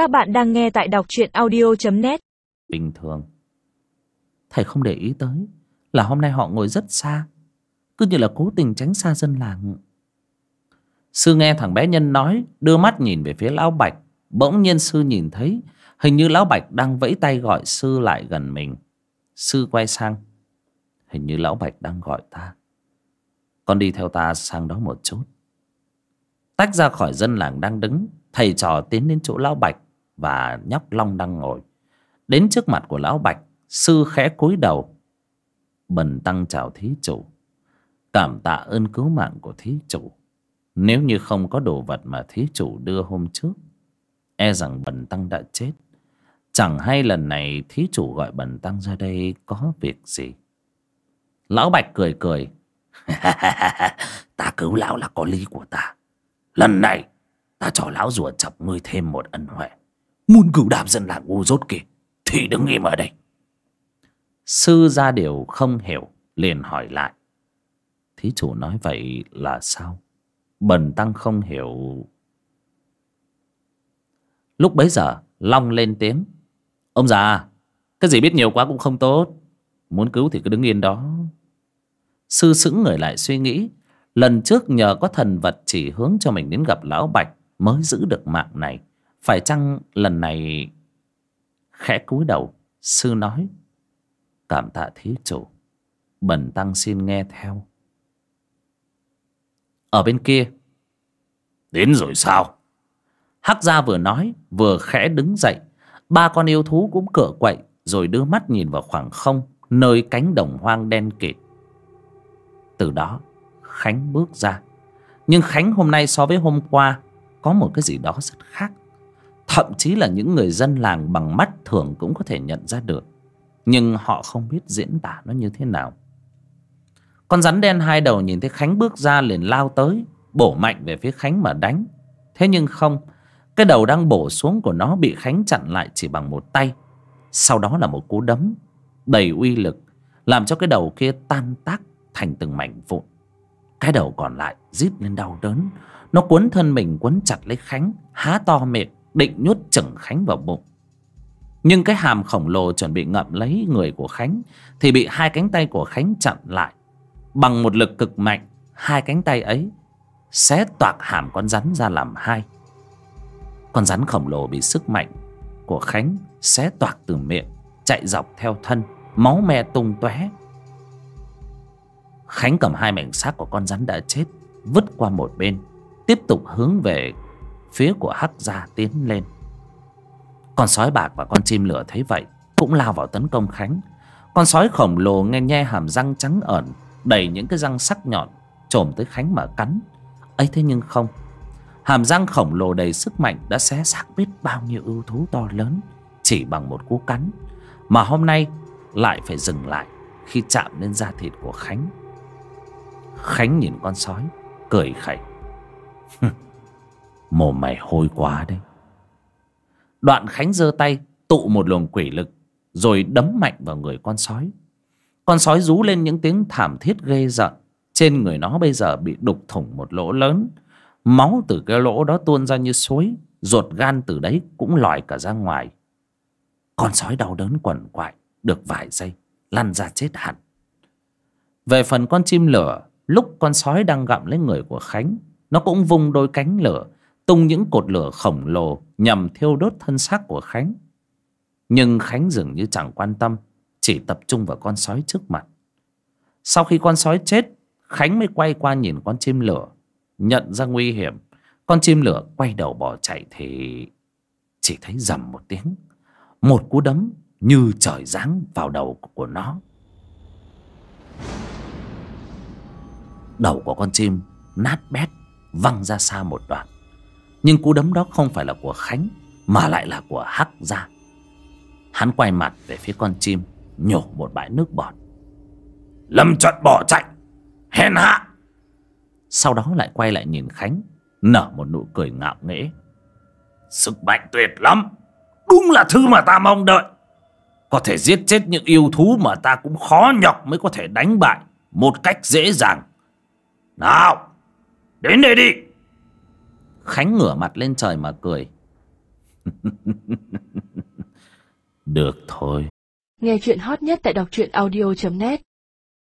Các bạn đang nghe tại đọc truyện audio.net bình thường. Thầy không để ý tới là hôm nay họ ngồi rất xa, cứ như là cố tình tránh xa dân làng. Sư nghe thằng bé nhân nói, đưa mắt nhìn về phía lão bạch, bỗng nhiên sư nhìn thấy, hình như lão bạch đang vẫy tay gọi sư lại gần mình. Sư quay sang, hình như lão bạch đang gọi ta. Con đi theo ta sang đó một chút. Tách ra khỏi dân làng đang đứng, thầy trò tiến đến chỗ lão bạch và nhóc long đang ngồi. Đến trước mặt của lão bạch sư khẽ cúi đầu bần tăng chào thí chủ. Cảm tạ ơn cứu mạng của thí chủ. Nếu như không có đồ vật mà thí chủ đưa hôm trước e rằng bần tăng đã chết. Chẳng hay lần này thí chủ gọi bần tăng ra đây có việc gì? Lão bạch cười cười, ta cứu lão là có lý của ta. Lần này ta cho lão rùa chập ngươi thêm một ân huệ muốn cứu đám dân làng ngu dốt kia, thì đứng im ở đây. Sư ra điều không hiểu, liền hỏi lại. Thí chủ nói vậy là sao? Bần tăng không hiểu. Lúc bấy giờ, long lên tiếng. Ông già, cái gì biết nhiều quá cũng không tốt. Muốn cứu thì cứ đứng yên đó. Sư sững người lại suy nghĩ. Lần trước nhờ có thần vật chỉ hướng cho mình đến gặp lão bạch mới giữ được mạng này phải chăng lần này khẽ cúi đầu, sư nói, cảm tạ thí chủ, bần tăng xin nghe theo. Ở bên kia, đến rồi sao? Hắc gia vừa nói, vừa khẽ đứng dậy. Ba con yêu thú cũng cựa quậy, rồi đưa mắt nhìn vào khoảng không, nơi cánh đồng hoang đen kịt. Từ đó, khánh bước ra. Nhưng khánh hôm nay so với hôm qua có một cái gì đó rất khác thậm chí là những người dân làng bằng mắt thường cũng có thể nhận ra được. Nhưng họ không biết diễn tả nó như thế nào. Con rắn đen hai đầu nhìn thấy khánh bước ra liền lao tới, bổ mạnh về phía khánh mà đánh. Thế nhưng không, cái đầu đang bổ xuống của nó bị khánh chặn lại chỉ bằng một tay. Sau đó là một cú đấm, đầy uy lực, làm cho cái đầu kia tan tác thành từng mảnh vụn. Cái đầu còn lại rít lên đau đớn. Nó cuốn thân mình quấn chặt lấy khánh, há to miệng định nhốt chừng khánh vào bụng. Nhưng cái hàm khổng lồ chuẩn bị ngậm lấy người của khánh thì bị hai cánh tay của khánh chặn lại. Bằng một lực cực mạnh, hai cánh tay ấy xé toạc hàm con rắn ra làm hai. Con rắn khổng lồ bị sức mạnh của khánh xé toạc từ miệng, chạy dọc theo thân, máu me tung tóe. Khánh cầm hai mảnh xác của con rắn đã chết, vứt qua một bên, tiếp tục hướng về phía của hắc gia tiến lên. Con sói bạc và con chim lửa thấy vậy cũng lao vào tấn công khánh. Con sói khổng lồ nghe nhe hàm răng trắng ẩn, đầy những cái răng sắc nhọn chồm tới khánh mà cắn. Ấy thế nhưng không. Hàm răng khổng lồ đầy sức mạnh đã xé xác biết bao nhiêu ưu thú to lớn, chỉ bằng một cú cắn. Mà hôm nay lại phải dừng lại khi chạm lên da thịt của khánh. Khánh nhìn con sói, cười khẩy. mồm mày hôi quá đấy. Đoạn khánh giơ tay, tụ một luồng quỷ lực, rồi đấm mạnh vào người con sói. Con sói rú lên những tiếng thảm thiết ghê rợn. Trên người nó bây giờ bị đục thủng một lỗ lớn. Máu từ cái lỗ đó tuôn ra như suối, ruột gan từ đấy cũng lòi cả ra ngoài. Con sói đau đớn quằn quại, được vài giây, lăn ra chết hẳn. Về phần con chim lửa, lúc con sói đang gặm lấy người của khánh, nó cũng vung đôi cánh lửa tung những cột lửa khổng lồ nhằm thiêu đốt thân xác của khánh. Nhưng khánh dường như chẳng quan tâm, chỉ tập trung vào con sói trước mặt. Sau khi con sói chết, khánh mới quay qua nhìn con chim lửa, nhận ra nguy hiểm. Con chim lửa quay đầu bỏ chạy thì chỉ thấy rầm một tiếng. Một cú đấm như trời giáng vào đầu của nó. Đầu của con chim nát bét, văng ra xa một đoạn nhưng cú đấm đó không phải là của khánh, mà lại là của hắc gia. Hắn quay mặt về phía con chim, nhổ một bãi nước bọt. Lâm trận bỏ chạy! Hèn hạ! Sau đó lại quay lại nhìn khánh, nở một nụ cười ngạo nghễ. Sức mạnh tuyệt lắm! Đúng là thứ mà ta mong đợi! Có thể giết chết những yêu thú mà ta cũng khó nhọc mới có thể đánh bại một cách dễ dàng. Nào, đến đây đi! Khánh ngửa mặt lên trời mà cười. Được thôi. Nghe chuyện hot nhất tại đọc truyện audio.net